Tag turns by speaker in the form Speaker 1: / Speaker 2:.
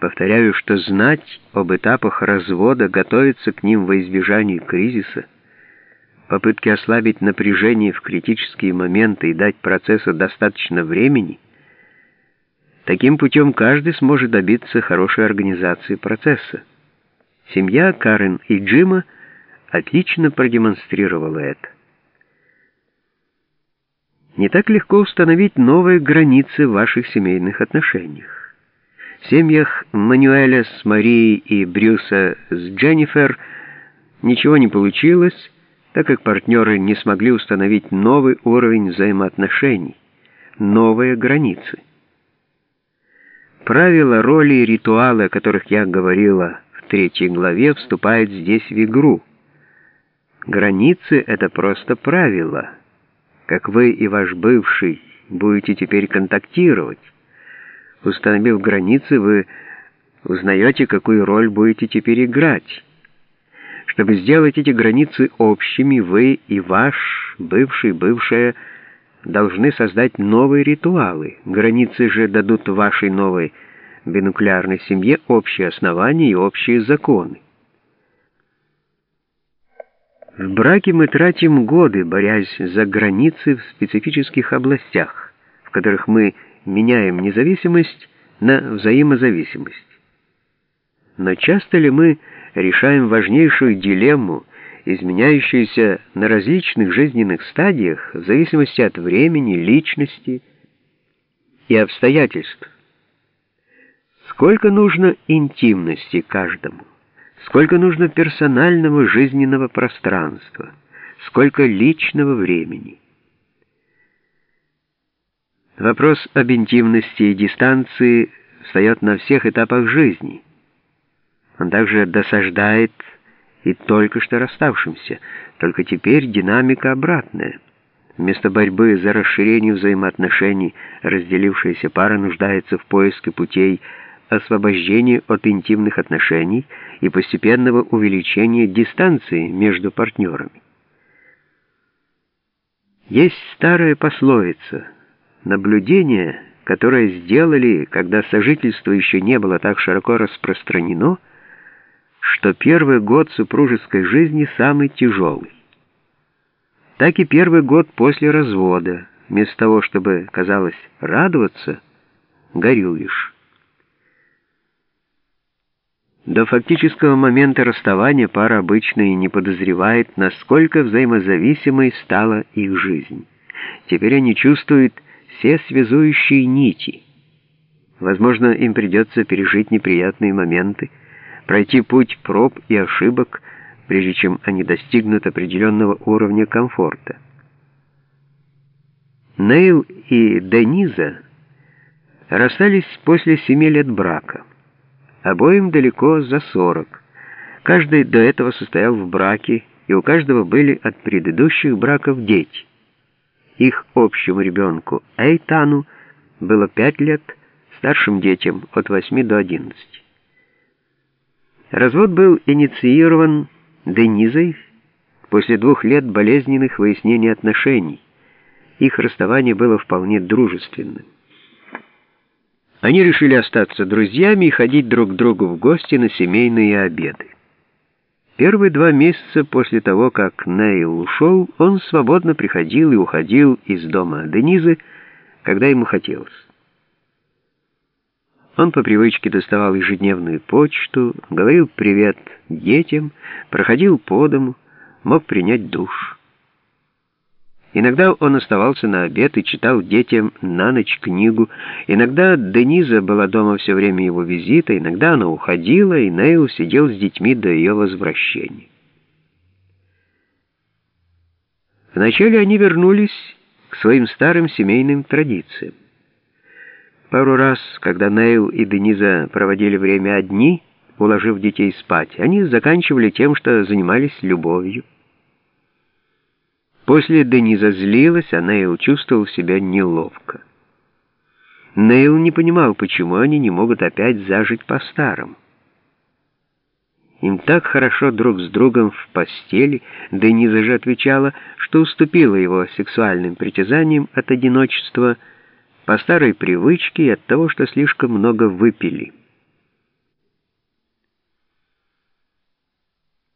Speaker 1: Повторяю, что знать об этапах развода, готовиться к ним во избежание кризиса, попытки ослабить напряжение в критические моменты и дать процессу достаточно времени, таким путем каждый сможет добиться хорошей организации процесса. Семья Карен и Джима отлично продемонстрировала это. Не так легко установить новые границы в ваших семейных отношениях. В семьях Мануэля с Марией и Брюса с Дженнифер ничего не получилось, так как партнеры не смогли установить новый уровень взаимоотношений, новые границы. Правила, роли и ритуалы, о которых я говорила в третьей главе, вступают здесь в игру. Границы — это просто правила, как вы и ваш бывший будете теперь контактировать. Установив границы, вы узнаете, какую роль будете теперь играть. Чтобы сделать эти границы общими, вы и ваш бывший, бывшая должны создать новые ритуалы. Границы же дадут вашей новой бинуклеарной семье общие основания и общие законы. В браке мы тратим годы, борясь за границы в специфических областях, в которых мы меняем независимость на взаимозависимость. Но часто ли мы решаем важнейшую дилемму, изменяющуюся на различных жизненных стадиях в зависимости от времени, личности и обстоятельств? Сколько нужно интимности каждому? Сколько нужно персонального жизненного пространства? Сколько личного времени? Вопрос об интимности и дистанции встает на всех этапах жизни. Он также досаждает и только что расставшимся, только теперь динамика обратная. Вместо борьбы за расширение взаимоотношений разделившаяся пара нуждается в поиске путей освобождения от интимных отношений и постепенного увеличения дистанции между партнерами. Есть старая пословица – Наблюдение, которое сделали, когда сожительство еще не было так широко распространено, что первый год супружеской жизни самый тяжелый. Так и первый год после развода, вместо того, чтобы, казалось, радоваться, горюешь. До фактического момента расставания пара обычно и не подозревает, насколько взаимозависимой стала их жизнь. Теперь они чувствуют, все связующие нити. Возможно, им придется пережить неприятные моменты, пройти путь проб и ошибок, прежде чем они достигнут определенного уровня комфорта. Нейл и Дениза расстались после семи лет брака. Обоим далеко за сорок. Каждый до этого состоял в браке, и у каждого были от предыдущих браков дети. Их общему ребенку Эйтану было пять лет, старшим детям от 8 до 11. Развод был инициирован Денизой после двух лет болезненных выяснений отношений. Их расставание было вполне дружественным. Они решили остаться друзьями и ходить друг к другу в гости на семейные обеды. Первые два месяца после того, как Нейл ушел, он свободно приходил и уходил из дома Денизы, когда ему хотелось. Он по привычке доставал ежедневную почту, говорил «привет» детям, проходил по дому, мог принять душ. Иногда он оставался на обед и читал детям на ночь книгу. Иногда Дениза была дома все время его визита, иногда она уходила, и Нейл сидел с детьми до ее возвращения. Вначале они вернулись к своим старым семейным традициям. Пару раз, когда Нейл и Дениза проводили время одни, уложив детей спать, они заканчивали тем, что занимались любовью. После Дениза злилась, а Нейл чувствовал себя неловко. Нейл не понимал, почему они не могут опять зажить по-старому. Им так хорошо друг с другом в постели, Дениза же отвечала, что уступила его сексуальным притязаниям от одиночества по старой привычке и от того, что слишком много выпили.